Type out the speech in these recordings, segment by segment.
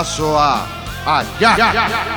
Bidazoa Aiak!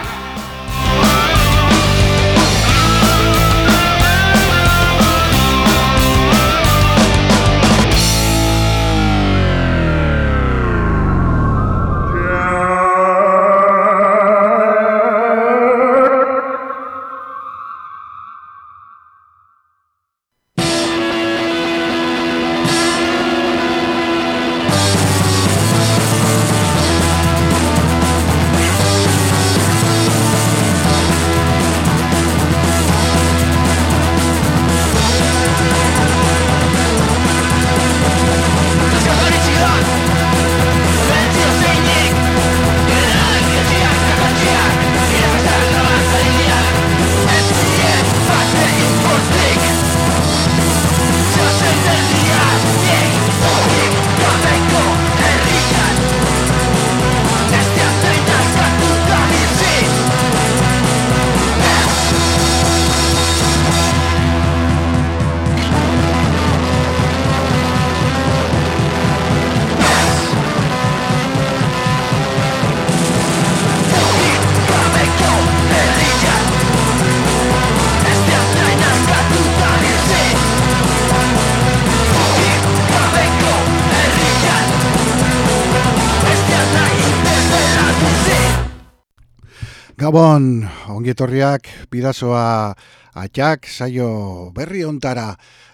Gabon, ongietorriak, bidazoa atxak, saio berri ontara.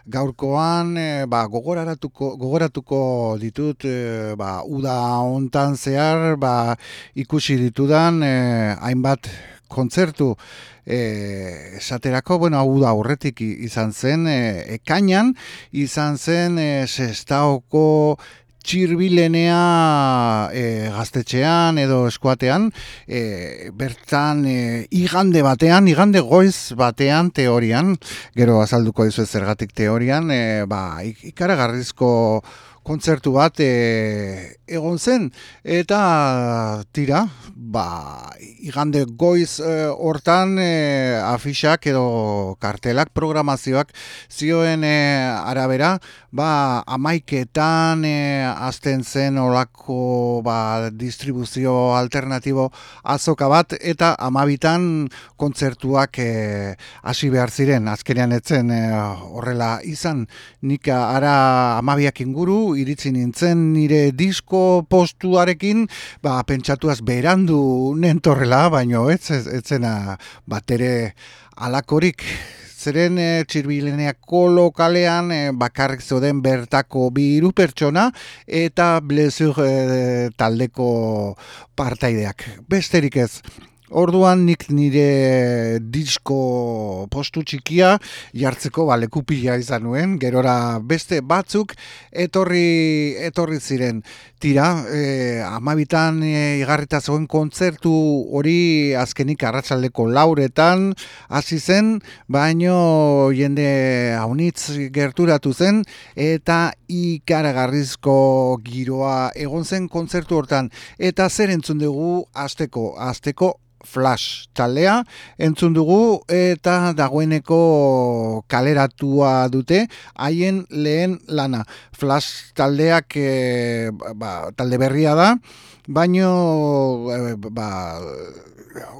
Gaurkoan e, ba, gogoratuko, gogoratuko ditut e, ba, uda ontan zehar ba, ikusi ditudan e, hainbat kontzertu. Esaterako, bueno, hau da horretik izan zen, e, ekainan. Izan zen e, sestaoko txirbilenea e, gaztetxean edo eskuatean, e, bertan e, igande batean, igande goiz batean teorian, gero azalduko dizu zergatik teorian, e, ba, ikaragarrizko kontzertu bat e, egon zen. Eta tira ba igande goiz e, hortan e, afixak edo kartelak programazioak zioen e, arabera ba amaiketan e, azten zen olako ba, distribuzio alternatibo azoka bat eta amabitan kontzertuak hasi behar ziren azkenean etzen horrela izan nik ara amabiak inguru iritsi nintzen nire disko postuarekin, ba, pentsatuaz berandu nentorrela, baino ez, ez, ez zena batere alakorik. Zeren e, txirbileneako lokalean e, bakarrik zoden bertako bi iru pertsona eta blezur e, taldeko partaideak. Besterik ez, Orduan nik nire disko postu txikia jartzeko balekupila izan nuen, gerora beste batzuk etorri, etorri ziren. Tira, e, amabitan e, igarrita zegoen kontzertu hori azkenik arratsaldeko lauretan hasi zen, baino jende haunitz gerturatu zen eta ikaragarrizko giroa egon zen kontzertu hortan. Eta zer entzun dugu azteko, azteko Flash taldea entzun dugu eta dagoeneko kaleratua dute haien lehen lana. Flash taldeak e, ba, talde berria da, baino e, ba,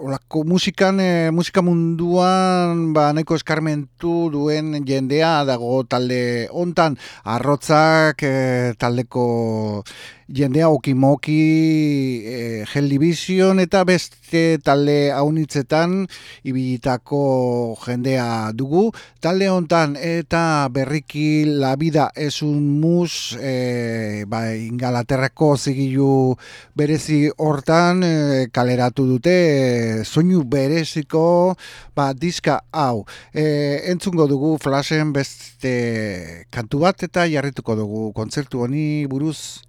olako musikan, e, musika munduan ba, neko eskarmentu duen jendea dago talde hontan. Arrotzak e, taldeko jendea okimoki e, Hell Division eta beste talde haunitzetan ibilitako jendea dugu talde hontan eta berriki la vida es un mus e, ba, ingalaterrako zigilu berezi hortan e, kaleratu dute soinu bereziko ba, diska hau. E, entzungo dugu flashen beste kantu bat eta jarrituko dugu kontzertu honi buruz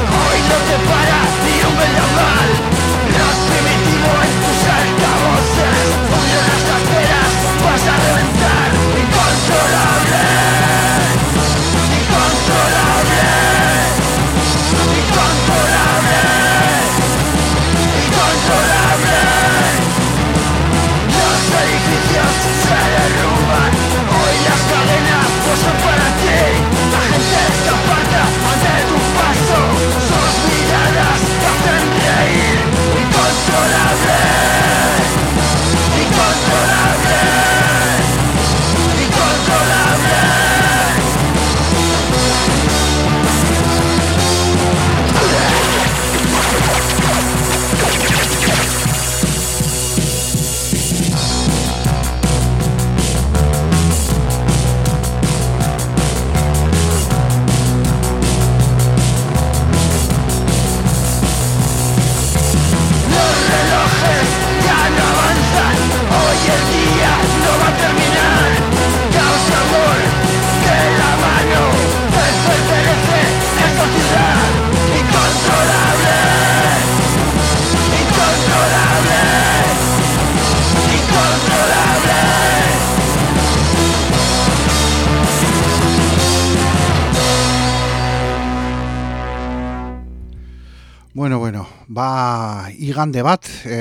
igande bat, e,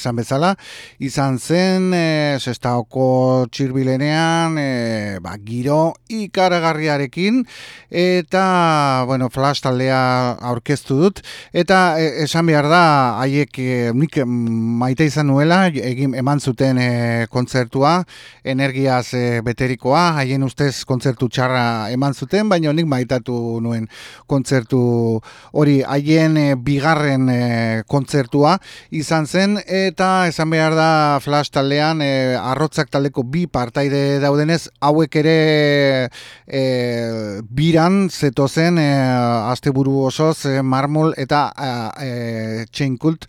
esan bezala, izan zen, e, sestaoko txirbilenean, e, ba, giro ikaragarriarekin, eta, bueno, flash taldea aurkeztu dut, eta e, esan behar da, haiek, e, nik maite izan nuela, egin eman zuten e, kontzertua, energiaz e, beterikoa, haien ustez kontzertu txarra eman zuten, baina nik maitatu nuen kontzertu hori, haien e, bigarren e, kontzertua izan zen eta esan behar da flash taldean e, arrotzak taldeko bi partaide daudenez hauek ere e, biran zeto zen e, asteburu osoz e, marmol eta e, txeinkult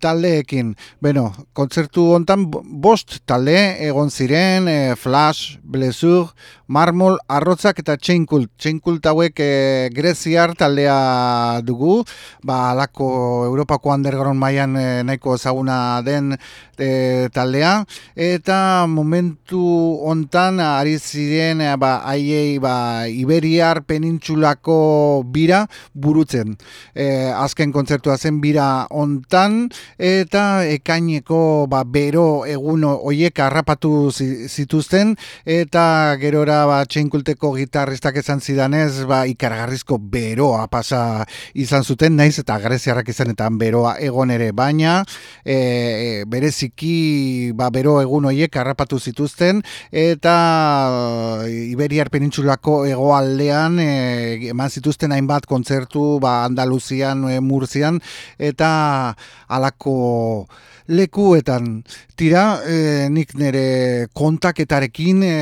taldeekin. Beno, kontzertu hontan bost talde egon ziren, e, Flash, Blesur, Marmol, Arrotzak eta Chainkult. Chainkult hauek e, Greziar taldea dugu, ba alako Europako underground mailan e, nahiko ezaguna den e, taldea eta momentu hontan ari ziren e, ba haiei ba Iberiar penintsulako bira burutzen. E, azken kontzertua zen bira hontan eta ekaineko ba, bero egun hoiek harrapatu zituzten eta gerora ba, txeinkulteko gitarristak esan zidanez, ba, ikaragarrizko beroa pasa izan zuten, naiz eta greziarrak izanetan beroa egon ere, baina e, e, bereziki ba, bero egun horiek harrapatu zituzten, eta Iberiar penintsulako egoaldean e, eman zituzten hainbat kontzertu ba, Andaluzian, e, Murzian, eta alako lekuetan. Tira, e, nik nire kontaketarekin e,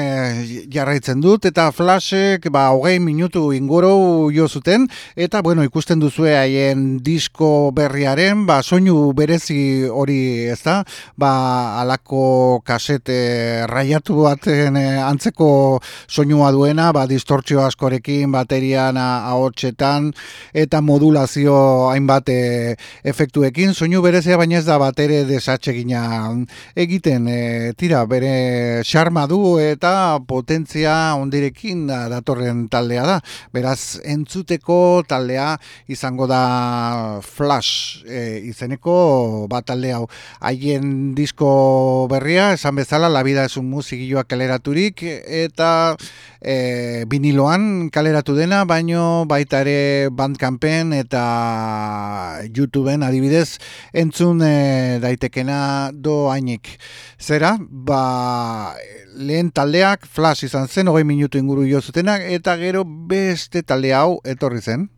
jarraitzen dut, eta flashek, ba, hogei minutu inguru jo zuten, eta, bueno, ikusten duzue haien disko berriaren, ba, soinu berezi hori, ez da, ba, alako kasete raiatu baten e, antzeko soinua duena, ba, distortzio askorekin, baterian, ahotsetan, eta modulazio hainbat e, efektuekin, soinu berezia baina ez da batere desatsegina egiten e, tira bere xarma du eta potentzia ondirekin datorren taldea da. Beraz entzuteko taldea izango da Flash e, izeneko bat talde hau. Haien disko berria esan bezala La vida es un musikilloa kaleraturik eta e, biniloan kaleratu dena, baino baita ere bandcampen eta YouTubeen adibidez entzun e, daitekena doainik. Zera, ba, lehen taldeak flash izan zen, hogei minutu inguru jo zutenak, eta gero beste talde hau etorri zen.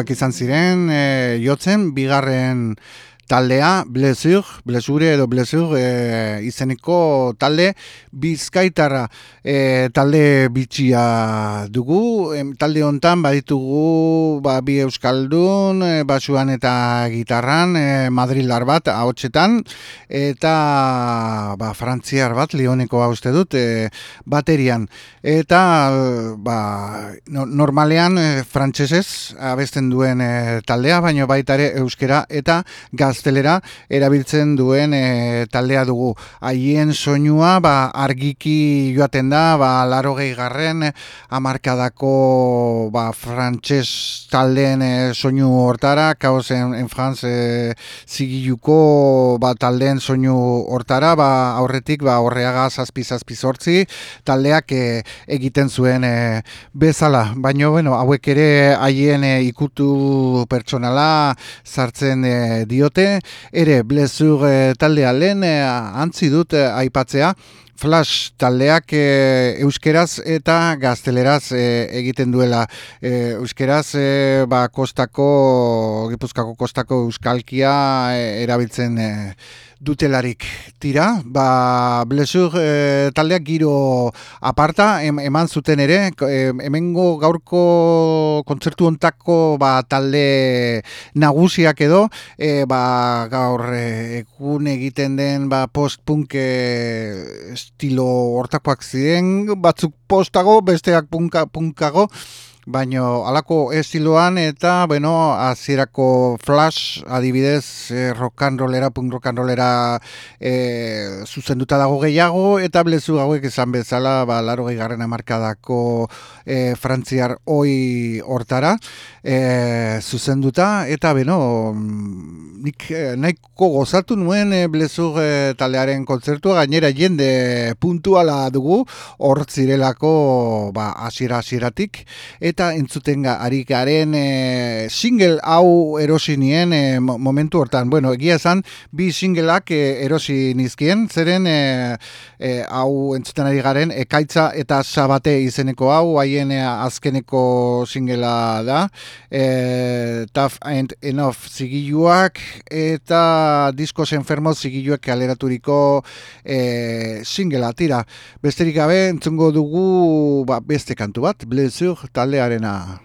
Hauek izan ziren, e, jotzen, bigarren taldea, blezur, blezure edo blezur e, izeneko talde, bizkaitarra e, talde bitxia dugu, talde hontan baditugu ba, bi euskaldun, e, basuan eta gitarran, e, madrilar bat, ahotsetan, eta ba, frantziar bat, lioneko uste dut, e, baterian. Eta ba, normalean e, frantsesez abesten duen e, taldea, baino baita ere euskera eta gaz gaztelera erabiltzen duen e, taldea dugu. Haien soinua ba, argiki joaten da, ba, laro garren amarkadako ba, frantxez taldeen e, soinu hortara, kaos en, en franz e, zigiluko ba, taldeen soinu hortara, ba, aurretik ba, horreaga zazpi zazpi sortzi, taldeak e, egiten zuen e, bezala. Baina, bueno, hauek ere haien e, ikutu pertsonala sartzen e, diote, ere blezur e, taldea lehen e, antzi dut e, aipatzea, Flash taldeak euskeraz eta gazteleraz egiten duela. euskeraz ba, kostako, gipuzkako kostako euskalkia erabiltzen dutelarik tira, ba, blesur e, taldeak giro aparta eman zuten ere, hemengo gaurko kontzertu ontako ba, talde nagusiak edo, e, ba, gaur e, egun egiten den ba, post-punk estilo hortakoak ziren, batzuk postago, besteak punka, punkago, baino alako estiloan eta bueno, hasierako flash adibidez eh, rock punk rock and eh, zuzenduta dago gehiago eta blezu hauek izan bezala ba, laro garren amarkadako eh, frantziar oi hortara eh, zuzenduta eta beno nik eh, nahiko gozatu nuen eh, blezu eh, taldearen kontzertua gainera jende puntuala dugu hor zirelako ba, asiera asieratik eta entzuten ari garen e, single hau erosi nien e, momentu hortan. Bueno, egia esan, bi singleak e, erosi nizkien, zeren e, hau entzuten ari garen, ekaitza eta sabate izeneko hau, haien azkeneko singlea da, e, Tough and Enough zigiluak, eta diskos enfermo zigiluak kaleraturiko e, singlea, tira. Besterik gabe, entzungo dugu ba, beste kantu bat, Blezur talde Arena.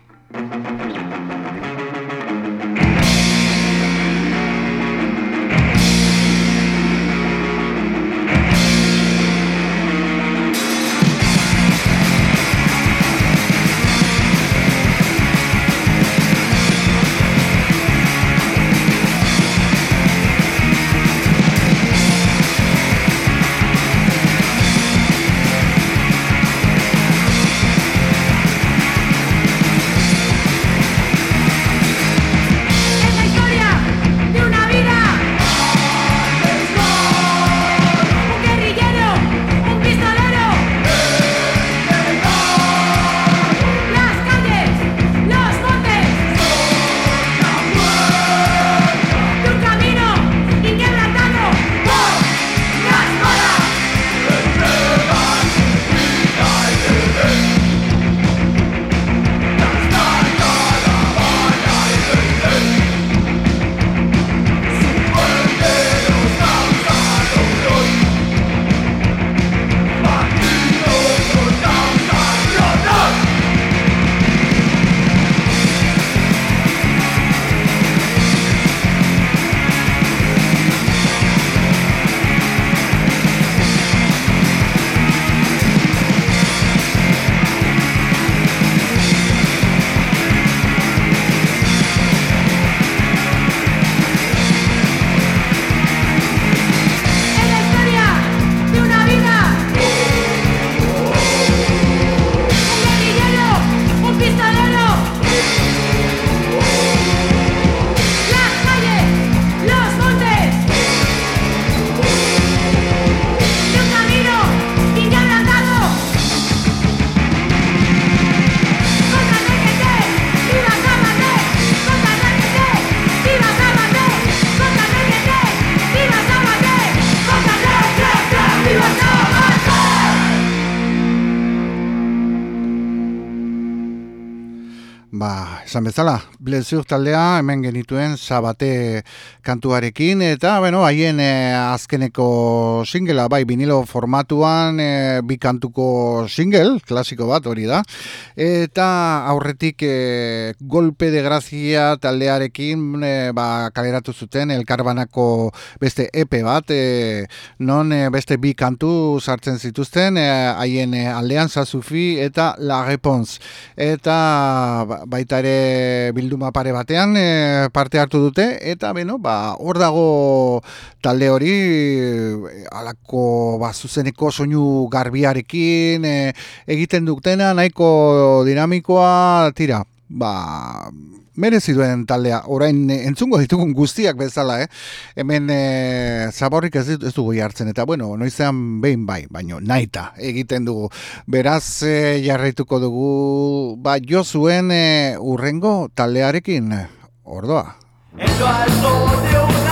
Esan bezala, blezur taldea hemen genituen zabate kantuarekin eta, bueno, haien e, azkeneko singela, bai, vinilo formatuan e, bi kantuko single, klasiko bat hori da, eta aurretik e, golpe de grazia taldearekin e, ba, kaleratu zuten elkarbanako beste epe bat, e, non beste bi kantu sartzen zituzten, haien e, aldean zazufi eta la repons. Eta ba, baita ere bilduma pare batean e, parte hartu dute eta beno ba hor dago talde hori alako ba zuzeneko soinu garbiarekin e, egiten dutena nahiko dinamikoa tira ba merezi duen taldea, orain eh, entzungo ditugun guztiak bezala, eh? hemen e, zaborrik ez, ez dugu jartzen, eta bueno, noizean behin bai, baino naita egiten dugu. Beraz e, jarraituko dugu, ba jo zuen e, urrengo taldearekin, ordoa. Eso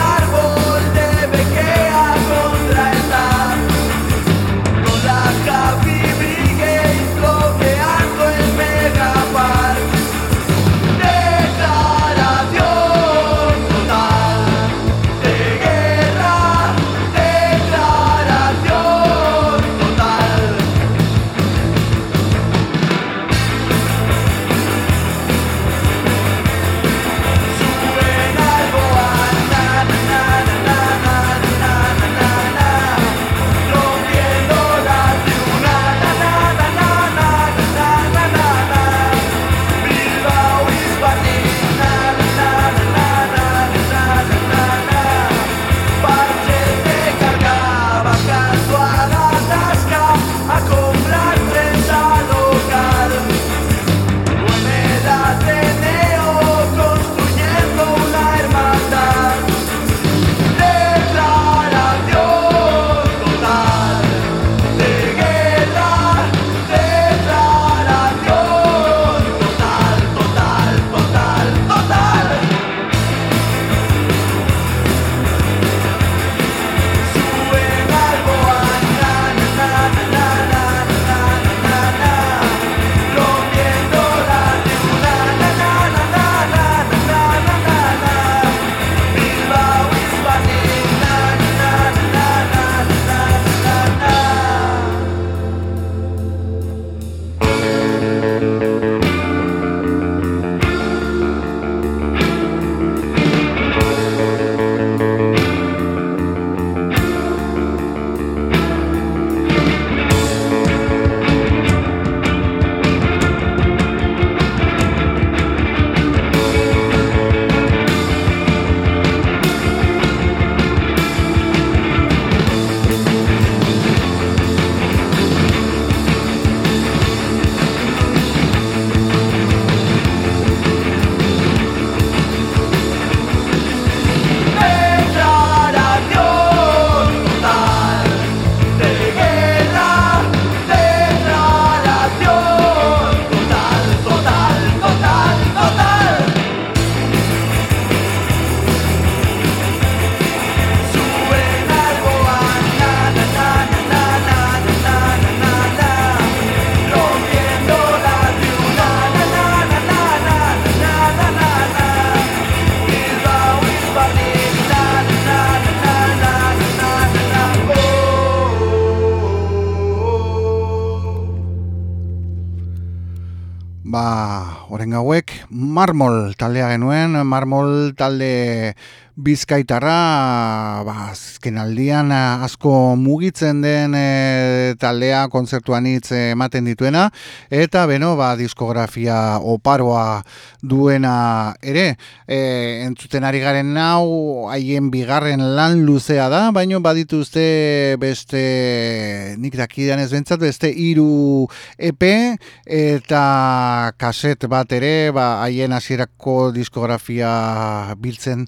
marmol taldea genuen, marmol talde bizkaitarra, ba, azken aldian asko mugitzen den e, taldea kontzertuan hitz ematen dituena, eta beno, ba, diskografia oparoa duena ere, e, entzuten ari garen nau, haien bigarren lan luzea da, baino badituzte beste nik dakidan ez bentsat, beste iru EP eta kaset bat ere, ba, haien hasierako diskografia biltzen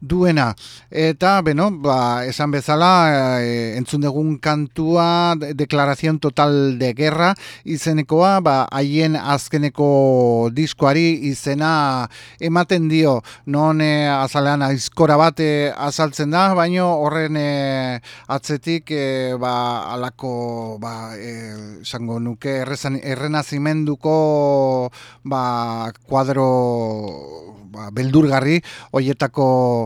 duena. Eta, beno, ba, esan bezala, e, entzun dugun kantua, deklarazion total de guerra, izenekoa, ba, haien azkeneko diskoari izena ematen dio, non e, azalean aizkora bat e, azaltzen da, baino horren e, atzetik, e, ba, alako, ba, esango nuke, errenazimenduko, ba, kuadro, ba, beldurgarri, hoietako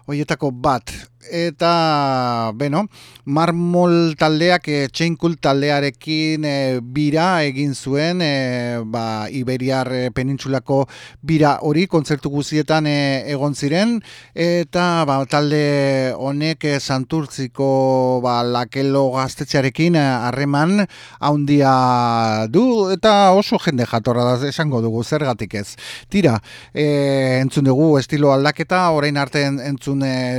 hoietako bat. Eta beno, marmol taldeak e, taldearekin e, bira egin zuen e, ba, Iberiar penintsulako bira hori kontzertu guzietan egon ziren. Eta ba, talde honek e, santurtziko ba, lakelo gaztetxearekin harreman haundia du. Eta oso jende jatorra da esango dugu zergatik ez. Tira, e, entzun dugu estilo aldaketa, orain arte entzun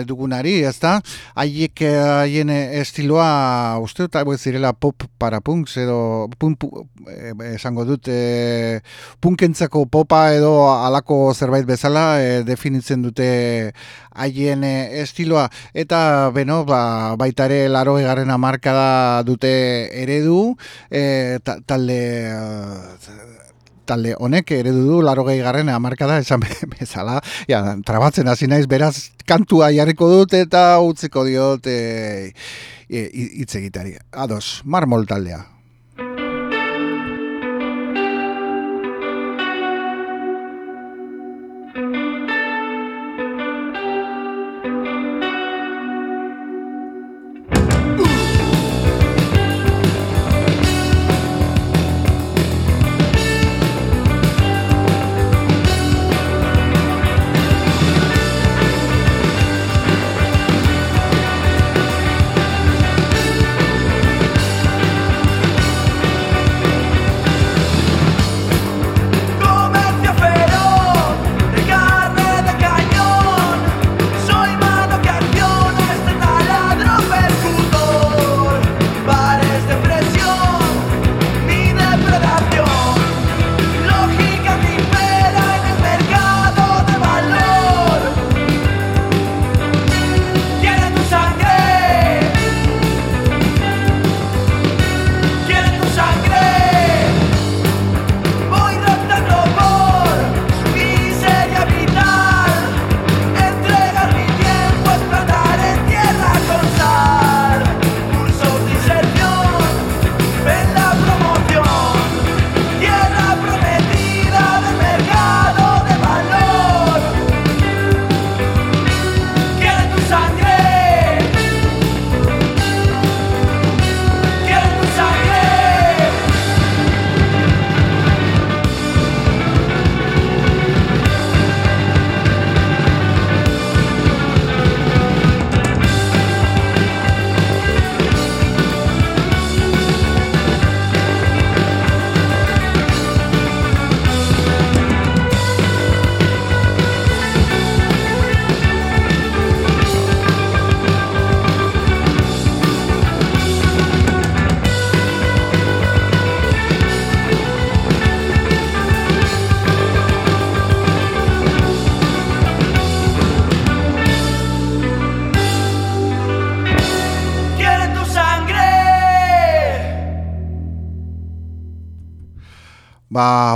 dugunari, ezta? Haiek eh, haien estiloa uste eta zirela pop para punk edo punk, eh, esango dut e, punkentzako popa edo alako zerbait bezala definitzen dute haien estiloa eta beno ba, baita ere laro egarren amarkada dute eredu e, talde talde honek eredu du laro gehi garren amarkada esan bezala, ja, trabatzen hasi naiz, beraz kantua jarriko dut eta utziko diot e, e, hitz egitari. Ados, marmol taldea.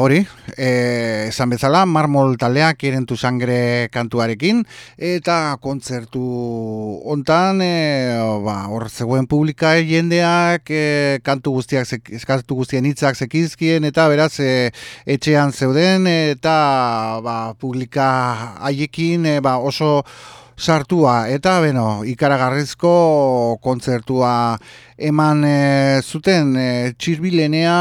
Hori, e, esan bezala, marmol taldeak irentu sangre kantuarekin, eta kontzertu ontan, e, ba, hor zegoen publika jendeak, e, kantu guztiak, eskatu guztien hitzak zekizkien, eta beraz, e, etxean zeuden, eta ba, publika haiekin e, ba, oso sartua. Eta beno ikaragarrizko kontzertua eman e, zuten e, txirbilenea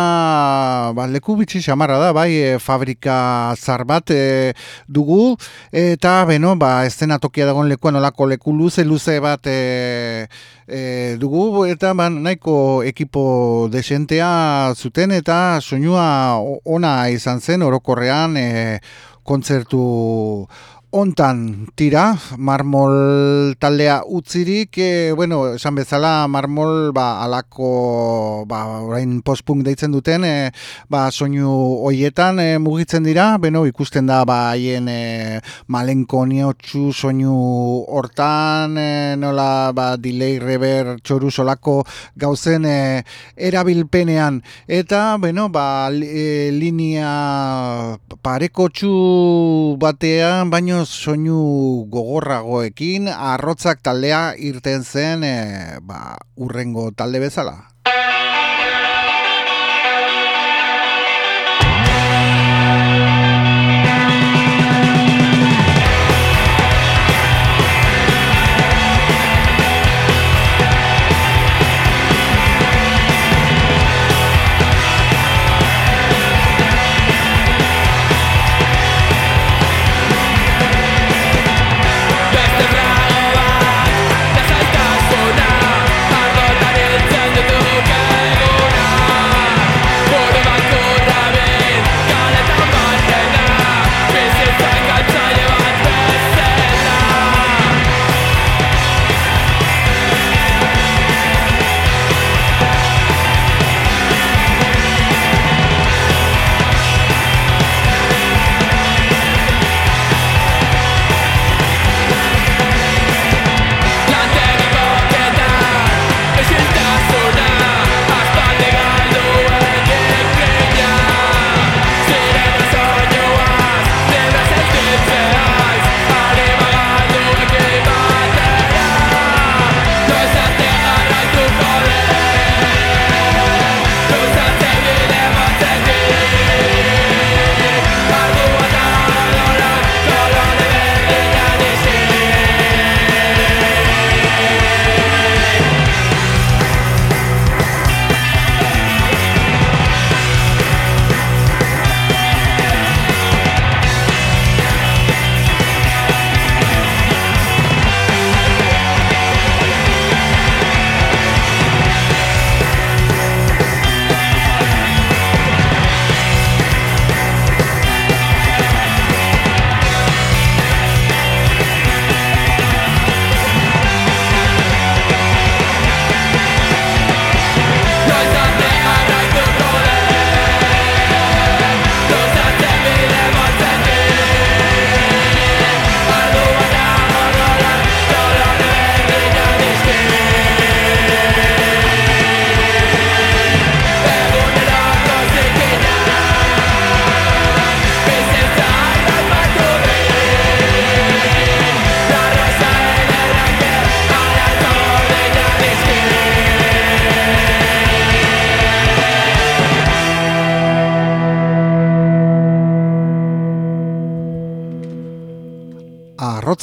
ba, leku bitxi xamarra da bai e, fabrika zar bat e, dugu. Eta beno ba estena tokia dagoen lekuan olako leku luze luze bat e, e, dugu. Eta ba, nahiko ekipo desentea zuten eta soinua ona izan zen orokorrean e, kontzertu ontan tira, marmol taldea utzirik, e, bueno, esan bezala marmol ba, alako ba, orain postpunk deitzen duten, e, ba, soinu hoietan e, mugitzen dira, beno, ikusten da ba, haien e, malenko niotxu soinu hortan, e, nola ba, delay rever txoru solako gauzen e, erabilpenean, eta, bueno, ba, e, linea pareko txu batean, baino soinu gogorragoekin arrotzak taldea irten zen e, ba, urrengo talde bezala.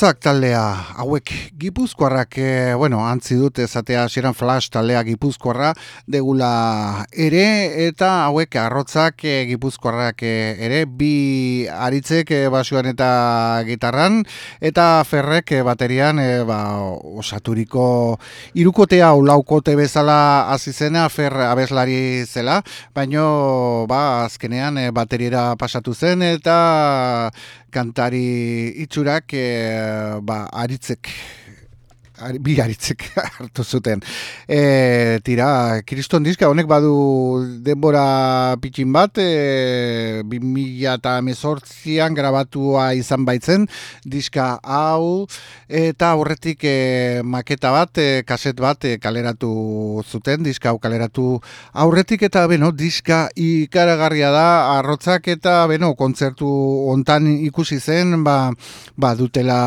Arrotzak taldea, hauek gipuzkoarrak, e, bueno, antzi dut ezatea xeran flash taldea gipuzkoarra degula ere, eta hauek arrotzak e, gipuzkoarrak e, ere, bi aritzek e, basuan eta gitarran, eta ferrek e, baterian e, ba, osaturiko irukotea ulaukote bezala azizena, fer abeslari zela, baino ba, azkenean e, bateriera pasatu zen, eta kantari itxurak e, ba, aritzek bi garitzek hartu zuten. E, tira, kriston diska, honek badu denbora pitxin bat, e, 2000 eta mesortzian grabatua izan baitzen, diska hau, eta horretik e, maketa bat, e, kaset bat e, kaleratu zuten, diska hau kaleratu aurretik, eta beno, diska ikaragarria da, arrotzak eta beno, kontzertu ontan ikusi zen, ba, ba dutela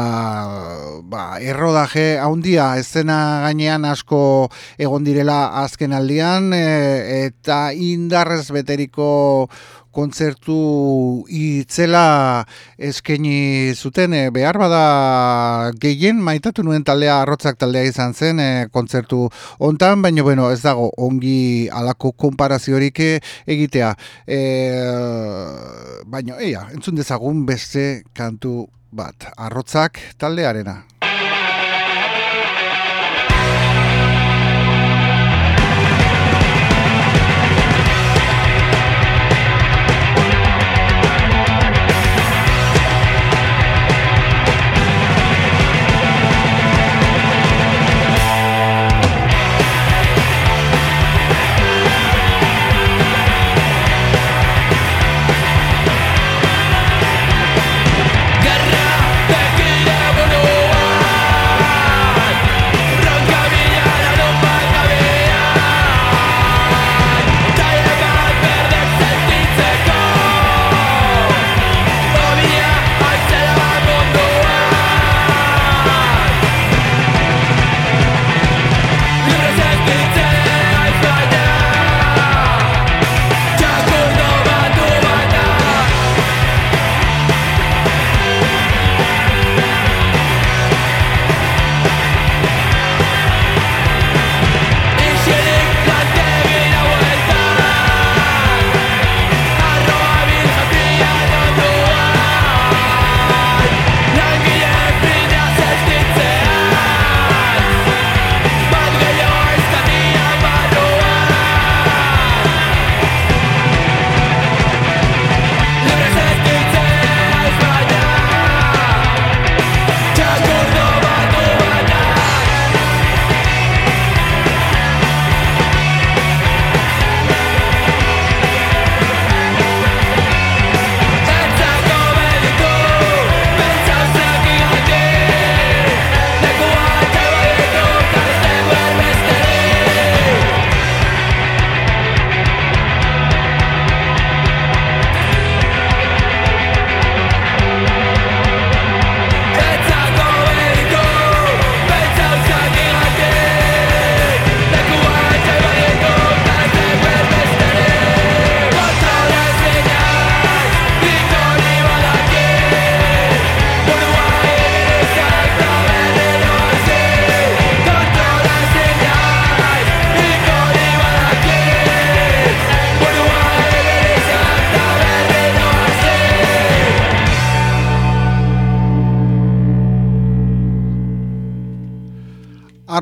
ba, errodaje hau handia ezena gainean asko egon direla azken aldian e, eta indarrez beteriko kontzertu itzela eskaini zuten. E, behar bada gehien maitatu nuen taldea arrotzak taldea izan zen e, kontzertu hontan baina bueno ez dago ongi alako konparaziorik egitea. E, baina eia entzun dezagun beste kantu bat. Arrotzak taldearena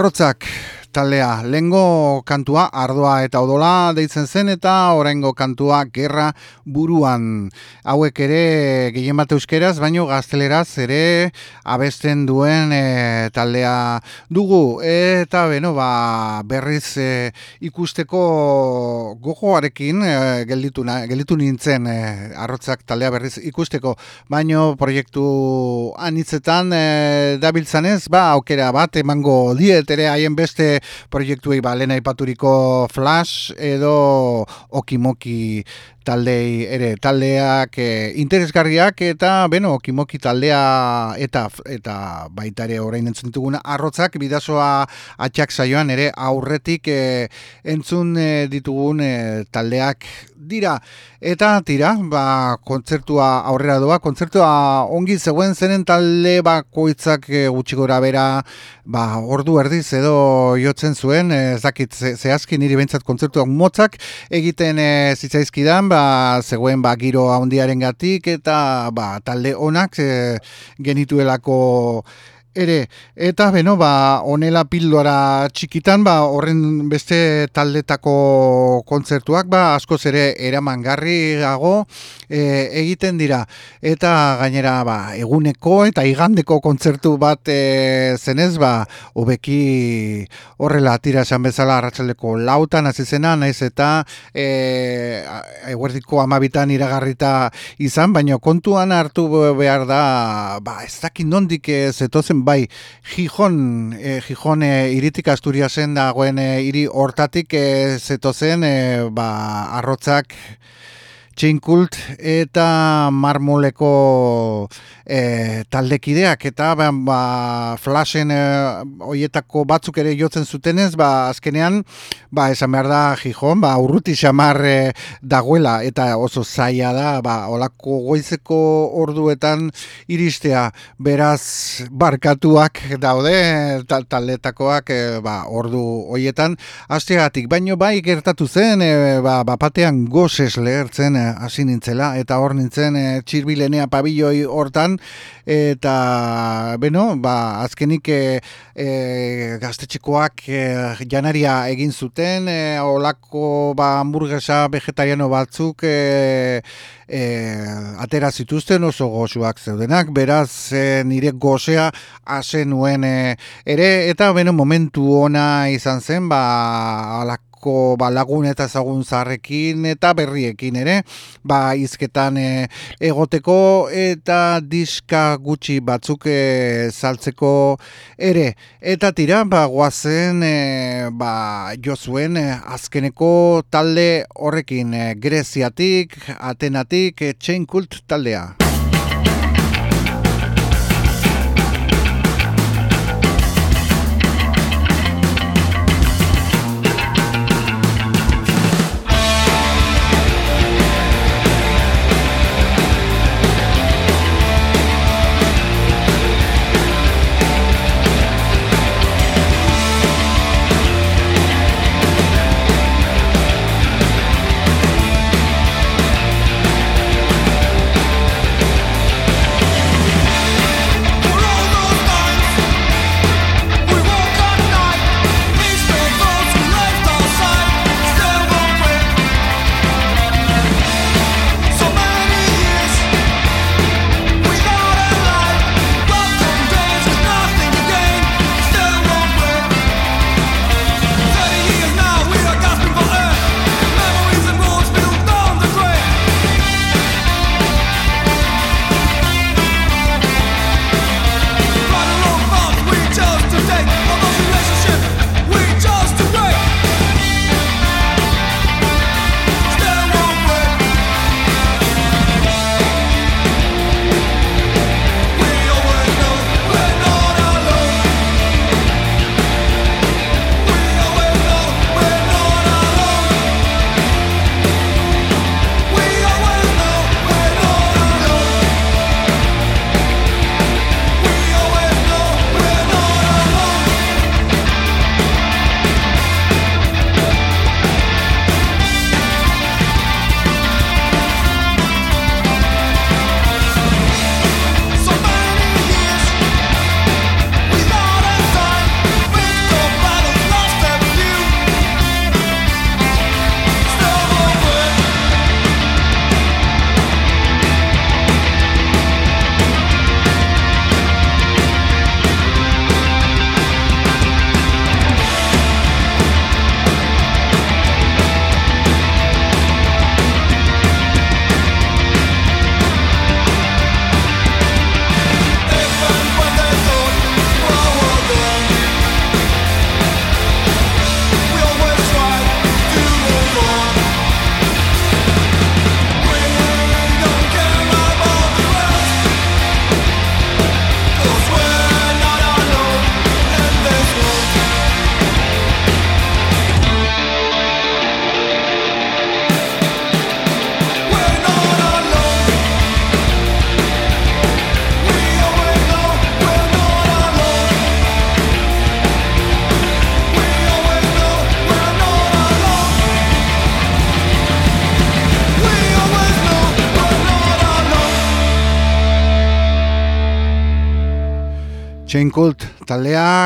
Arrotzak taldea, lengo kantua ardoa eta odola deitzen zen eta oraingo kantua gerra buruan. Hauek ere gehien bat euskeraz, baino gazteleraz ere abesten duen e, taldea dugu. Eta beno, ba, berriz e, ikusteko gogoarekin e, gelditu, gelditu nintzen e, arrotzak taldea berriz ikusteko. Baino proiektu anitzetan e, dabiltzanez, ba, aukera bat emango diet ere haien beste proiektuei ba, lehen aipaturiko Flash edo Okimoki taldei ere taldeak e, interesgarriak eta beno okimoki taldea eta eta baita ere orain entzun dituguna arrotzak bidasoa atxak saioan ere aurretik e, entzun e, ditugun taldeak dira. Eta tira ba kontzertua aurrera doa kontzertua ongi zegoen zenen talde bakoitzak e, gutxi bera ba ordu erdiz edo jotzen zuen ez dakit zehazki niri bentsat kontzertuak motzak egiten e, zitzaizkidan ba, zegoen ba, giro handiaren gatik eta ba, talde onak e, genituelako ere. Eta beno ba honela pildora txikitan ba horren beste taldetako kontzertuak ba askoz ere eramangarriago e, egiten dira. Eta gainera ba eguneko eta igandeko kontzertu bat e, zenez ba hobeki horrela tira esan bezala arratsaldeko lautan hasi zena naiz eta e, eguerdiko 12 iragarrita izan baina kontuan hartu behar da ba ez dakit nondik zetozen bai, Gijon, e, Gijon e, iritik Asturiasen dagoen e, hiri hortatik e, zetozen e, ba, arrotzak txinkult eta marmoleko e, taldekideak. Eta ba, ba, flashen e, oietako batzuk ere jotzen zutenez, ba, azkenean ba, esan behar da Gijon, ba, urruti xamar e, dagoela. Eta oso zaila da ba, olako goizeko orduetan iristea. Beraz barkatuak daude taldetakoak e, ba, ordu hoietan astegatik, baino bai gertatu zen e, ba, bapatean gozes lehertzen hasi nintzela eta hor nintzen e, txirbilenea pabilloi hortan eta beno, ba, azkenik e, e, gaztetxekoak e, janaria egin zuten e, olako ba, hamburguesa vegetariano batzuk e, e, atera zituzten oso gozuak zeudenak, beraz e, nire gozea hase nuen e, ere eta beno momentu ona izan zen ba, alako asko ba, lagun eta zagun zarrekin eta berriekin ere, ba izketan e, egoteko eta diska gutxi batzuk e, saltzeko ere. Eta tira, ba, guazen e, ba, jozuen e, azkeneko talde horrekin e, Greziatik, Atenatik, e, Chain Cult taldea.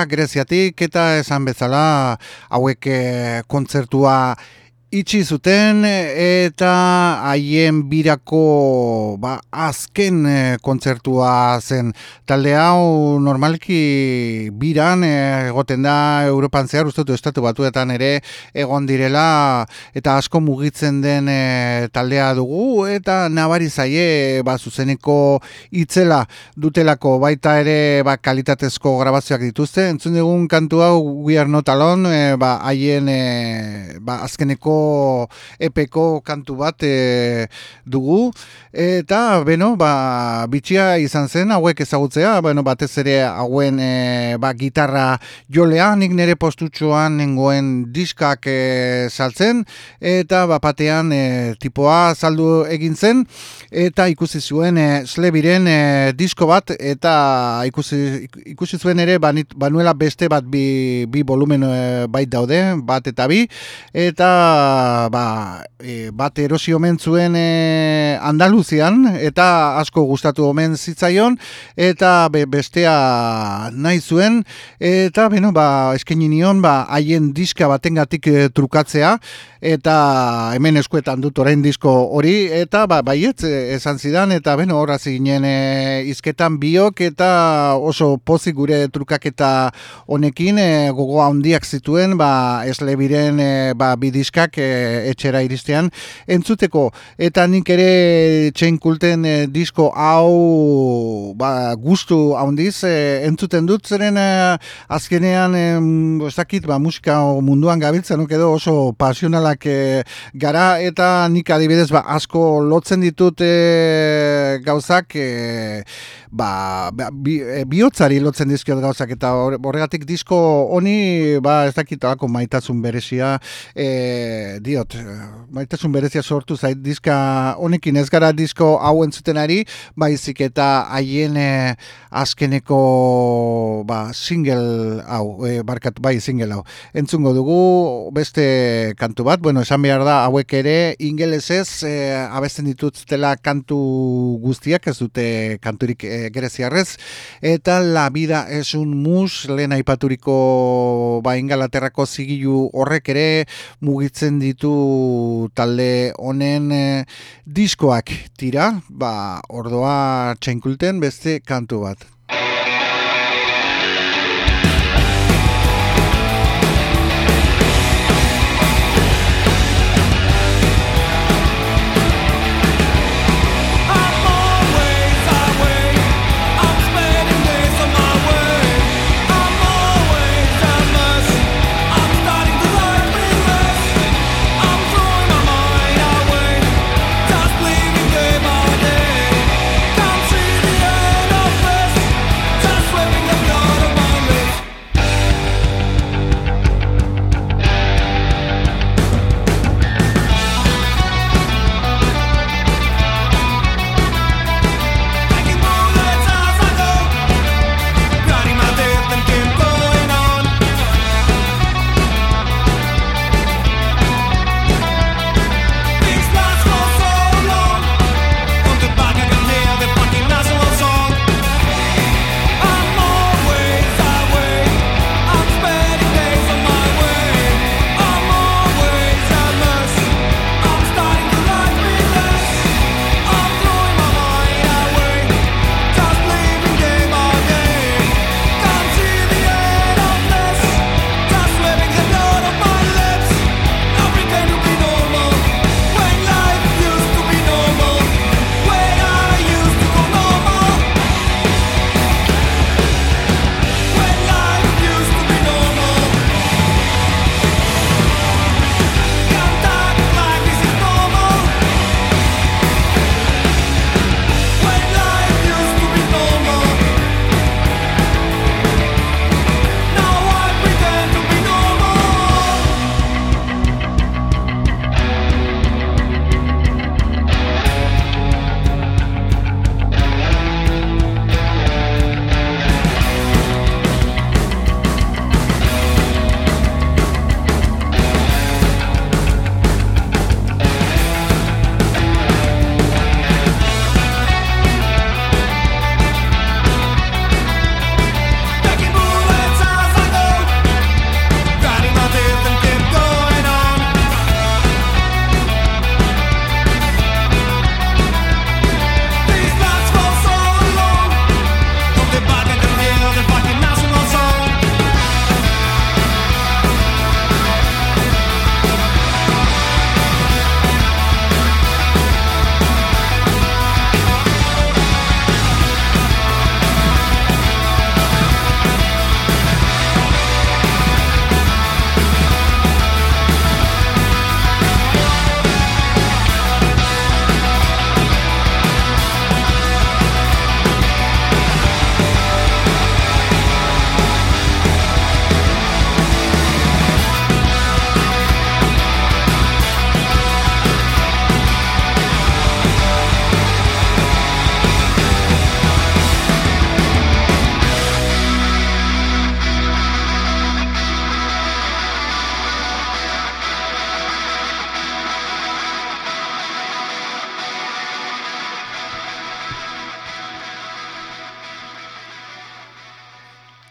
Greziatik eta esan bezala hauek eh, kontzertua itxi zuten eta haien birako ba, azken e, kontzertua zen. Talde hau normalki biran eh, egoten da Europan zehar uste estatu batuetan ere egon direla eta asko mugitzen den e, taldea dugu eta nabari zaie ba, zuzeneko itzela dutelako. Baita ere ba, kalitatezko grabazioak dituzte. Entzun dugun kantu hau We Are Not Alone ba, haien ba, azkeneko epeko kantu bat e, dugu. Eta beno ba bitxia izan zen hauek ezagutzea bueno batez ere hauen e, ba, gitarra jolea nik nere postutxoan nengoen diskak e, saltzen eta bapatean e, tipoa saldu egin zen eta ikusi zuen e, slebiren e, disko bat eta ikusi, ikusi zuen ere banit, banuela beste bat bi, bi volumen e, bait daude bat eta bi eta ba, e, bat erosi omen zuen e, Andaluzian eta asko gustatu omen zitzaion eta bestea nahi zuen eta beno ba eskaini nion ba haien diska batengatik e, trukatzea eta hemen eskuetan dut orain disko hori eta ba baietz e, esan zidan eta beno hor ginen e, izketan biok eta oso pozik gure trukaketa honekin e, gogo handiak zituen ba eslebiren e, ba bi diskak e, etxera iristean entzuteko. Eta nik ere txain kulten e, disko hau ba gustu handiz e, entzuten dut. Zeren e, azkenean e, ez dakit ba musika munduan gabiltzen edo oso pasionala e, gara. Eta nik adibidez ba, asko lotzen ditut e, gauzak e, ba, ba bi, e, bihotzari lotzen dizkiot gauzak eta horregatik disko honi ba, ez dakit alako maitasun berezia e, diot maitasun berezia sortu zait diska honekin. Ez gara disko hau entzuten ari baizik eta haien azkeneko ba, single hau e, barkat bai single hau. Entzungo dugu beste kantu bat. Bueno, esan behar da, hauek ere, ingelesez, e, abesten dituztela kantu guztiak, ez dute kanturik e, gereziarrez, eta La Vida es un mus, lehen aipaturiko ba, ingalaterrako zigilu horrek ere, mugitzen ditu talde honen e, diskoak tira, ba, ordoa txainkulten beste kantu bat.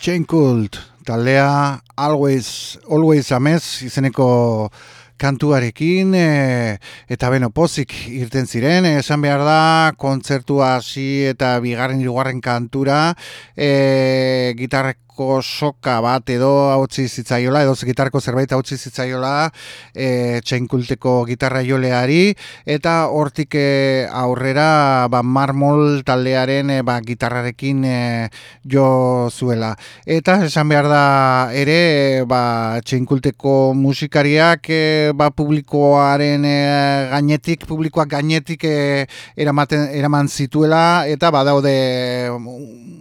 Chain Cult, taldea Always, Always Amez izeneko kantuarekin e, eta beno pozik irten ziren esan behar da kontzertua hasi eta bigarren hirugarren kantura e, gitarrek gitarreko soka bat edo hautzi zitzaiola, edo gitarreko zerbait hautzi zitzaiola e, txainkulteko gitarra joleari, eta hortik e, aurrera ba, marmol taldearen e, ba, gitarrarekin e, jo zuela. Eta esan behar da ere ba, txainkulteko musikariak e, ba, publikoaren e, gainetik, publikoak gainetik e, eramaten, eraman zituela, eta badaude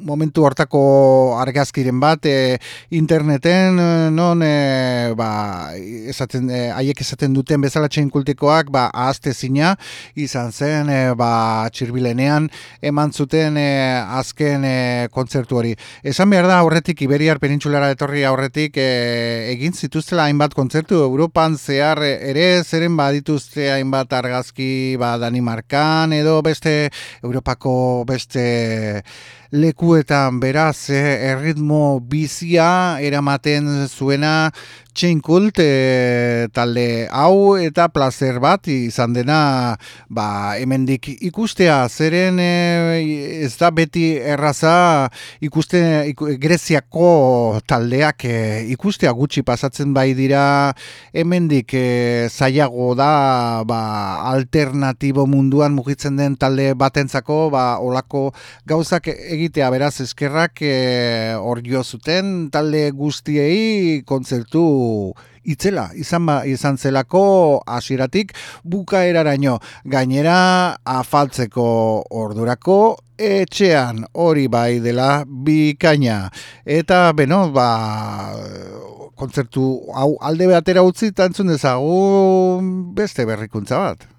momentu hortako argazkiren bat e, interneten eh, non e, ba, esaten, haiek esaten duten bezala kultikoak ba, ahazte zina izan zen e, ba, txirbilenean eman zuten e, azken e, kontzertu hori. Esan behar da aurretik Iberiar penintxulara etorri aurretik e, egin zituztela hainbat kontzertu Europan zehar ere zeren badituzte hainbat argazki ba, Danimarkan edo beste Europako beste lekuetan beraz eh, erritmo bizia eramaten zuena Chain e, talde hau eta placer bat izan dena ba, hemendik ikustea. Zeren e, ez da beti erraza ikuste Greziako taldeak e, ikustea. Gutxi pasatzen bai dira hemendik e, zailago da ba, alternatibo munduan mugitzen den talde batentzako ba, olako gauzak egitea. Beraz eskerrak hor jo zuten talde guztiei kontzertu itzela izan ba, izan zelako hasieratik bukaeraraino. Gainera afaltzeko ordurako etxean hori bai dela bikaina. Eta beno ba kontzertu hau alde batera utzi tantzun dezagu beste berrikuntza bat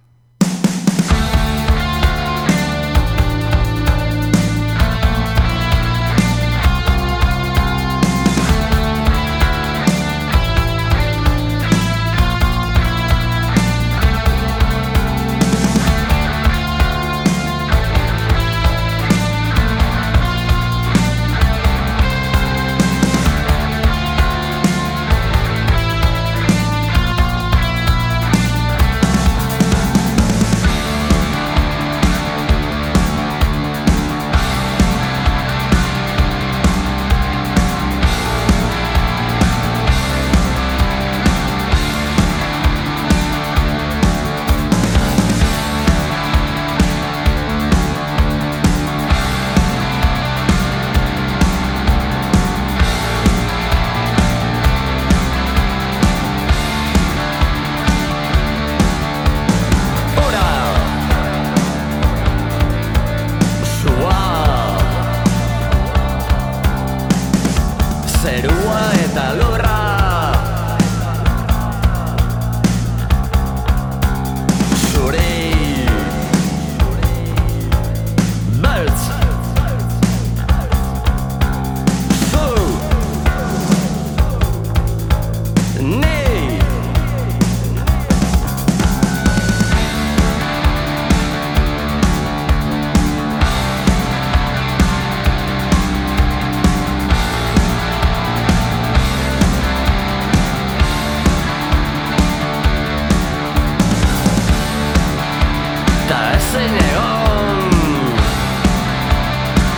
ne oh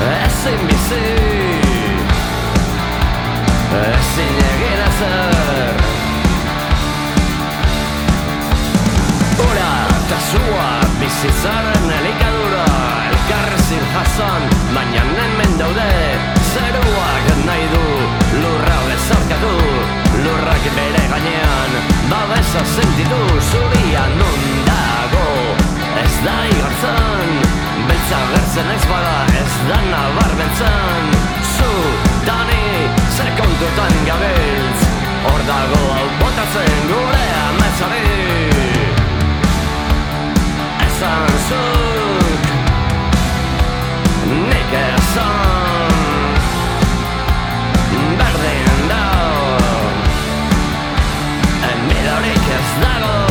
eh, dese mi si dese eh, lleguen a ser ora ta sua be cesaran alegadora el carser fazon mañana en mendude cero agua naidu lo raro es sacado lo da igartzen Beltza gertzen ez bada ez da nabar bentzen Zu, dani, zer kontutan gabiltz Hor dago hau botatzen gure ametsari Esan zuk Nik esan. Berdin da Emilorik ez dago.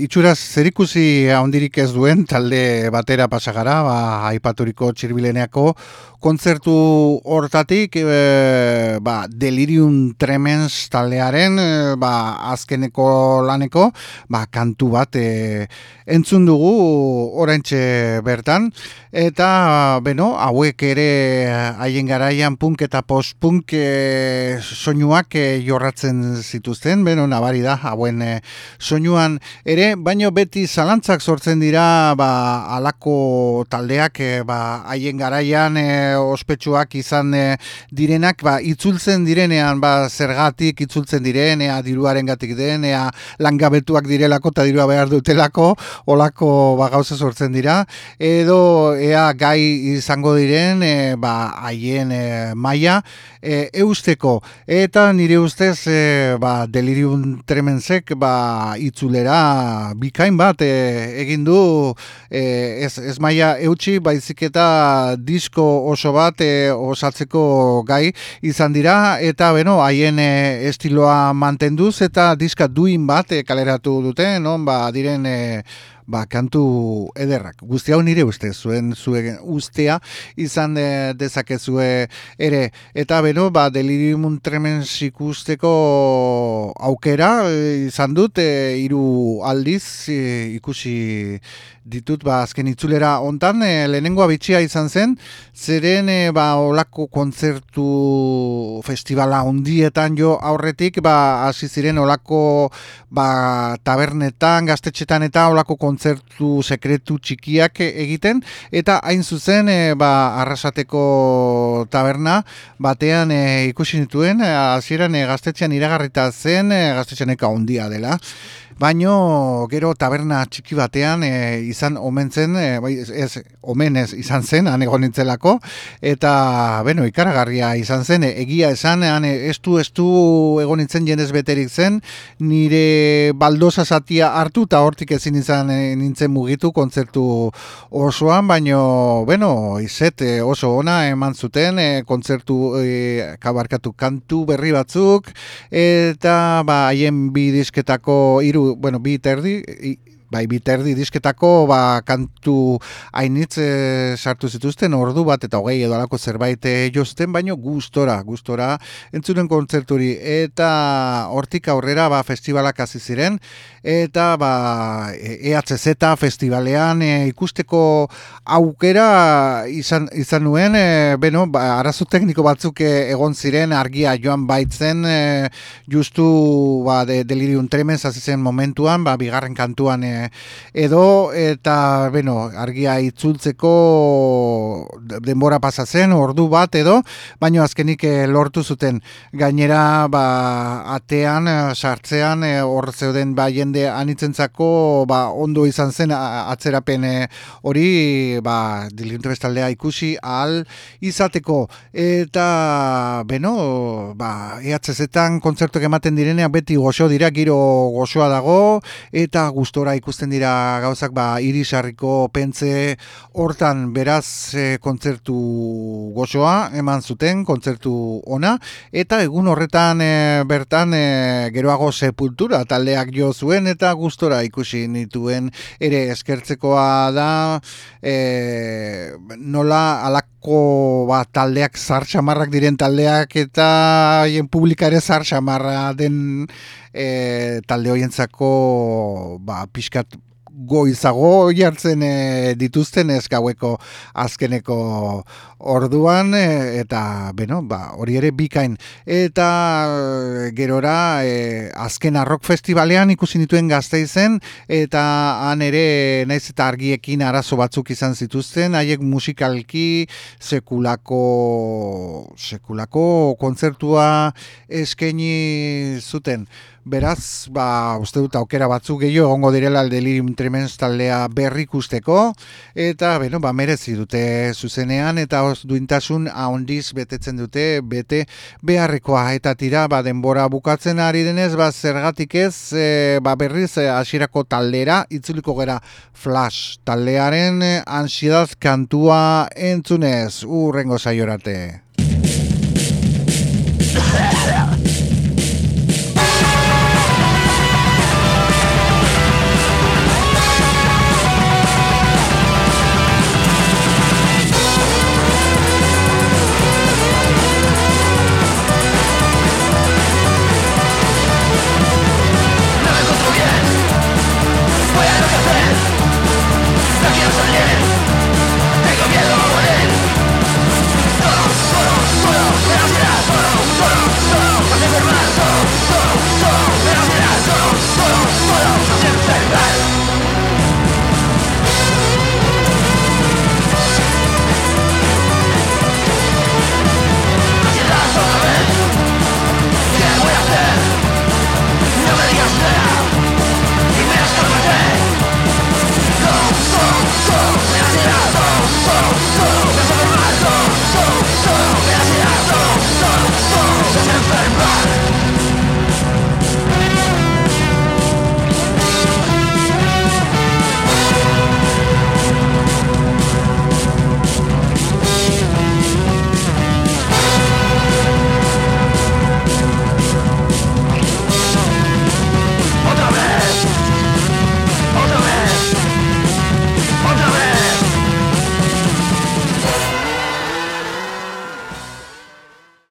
Itxuraz zerikusi handirik ez duen talde batera pasagara, ba, aipaturiko txirbileneako kontzertu hortatik, e, ba, delirium tremens taldearen, e, ba, azkeneko laneko, ba, kantu bat e, entzun dugu oraintxe bertan, eta, beno, hauek ere haien garaian punk eta post-punk e, soinuak e, jorratzen zituzten, beno, nabari da, hauen e, soinuan ere, baino beti zalantzak sortzen dira ba, alako taldeak e, ba, haien garaian e, ospetsuak izan e, direnak ba, itzultzen direnean ba, zergatik itzultzen direnea diruaren gatik denea langabetuak direlako eta dirua behar dutelako olako ba, gauza sortzen dira. Edo ea gai izango diren e, ba, haien e, maia e, eusteko. Eta nire ustez e, ba, delirium tremensek ba, itzulera bikain bat e, egin du e, ez, ez maia eutxi baizik eta disko oso bat e, osatzeko gai izan dira eta beno haien e, estiloa mantenduz eta diska duin bat e, kaleratu dute non ba diren e, ba, kantu ederrak. Guzti hau nire uste, zuen zuen ustea izan de, dezakezue ere. Eta beno, ba, delirium tremens ikusteko aukera e, izan dut, e, hiru aldiz e, ikusi ditut ba azken itzulera hontan e, lehenengoa bitxia izan zen zeren e, ba olako kontzertu festivala hondietan jo aurretik ba hasi ziren olako ba tabernetan gaztetxetan eta olako kontzertu sekretu txikiak egiten eta hain zuzen e, ba arrasateko taberna batean e, ikusi nituen hasieran e, gaztetxean iragarrita zen e, gaztetxeaneka hondia dela. Baino gero taberna txiki batean e, izan omentzen, e, bai, ez, omenez izan zen, han egon nintzelako, eta, beno, ikaragarria izan zen, e, egia esan, han estu, estu egon nintzen jendez beterik zen, nire baldosa zatia hartu, eta hortik ezin izan nintzen mugitu kontzertu osoan, baino, beno, izet oso ona eman zuten, e, kontzertu e, kabarkatu kantu berri batzuk, eta, ba, haien bidisketako iru bueno, bi terdi, bai, biterdi disketako ba, kantu hainitz e, sartu zituzten ordu bat eta hogei edo alako zerbait eh, josten, baino gustora, gustora entzuren kontzerturi eta hortik aurrera ba, festivalak hasi ziren eta ba, EHZ festivalean e, ikusteko aukera izan, izan nuen, e, beno, ba, arazo tekniko batzuk egon ziren argia joan baitzen e, justu ba, de, delirium tremens hasi zen momentuan, ba, bigarren kantuan e, edo eta beno, argia itzultzeko denbora pasatzen ordu bat edo, baino azkenik eh, lortu zuten. Gainera ba, atean eh, sartzean eh, hor zeuden ba jende anitzentzako ba, ondo izan zen atzerapen hori ba bestaldea ikusi ahal izateko. Eta beno ba EHZ-etan kontzertuak ematen direnean beti goxo dira giro goxoa dago eta gustora ikusten ikusten dira gauzak ba irisarriko pentze hortan beraz e, kontzertu gozoa eman zuten kontzertu ona eta egun horretan e, bertan e, geroago sepultura taldeak jo zuen eta gustora ikusi nituen ere eskertzekoa da e, nola alako ba, taldeak zartxamarrak diren taldeak eta haien publika ere den e, talde hoientzako ba, pixkat goizago jartzen e, dituzten ez gaueko azkeneko orduan e, eta beno, ba, hori ere bikain. Eta gerora e, azken arrok festivalean ikusi nituen gazte izen eta han ere naiz eta argiekin arazo batzuk izan zituzten haiek musikalki sekulako sekulako kontzertua eskaini zuten Beraz, ba, uste dut aukera batzuk gehiago egongo direla delirium tremens taldea berrikusteko eta beno, ba, merezi dute zuzenean eta os duintasun ahondiz betetzen dute bete beharrekoa eta tira ba, denbora bukatzen ari denez ba, zergatik ez e, ba, berriz e, asirako taldera itzuliko gera flash taldearen e, ansiedad kantua entzunez urrengo saiorate.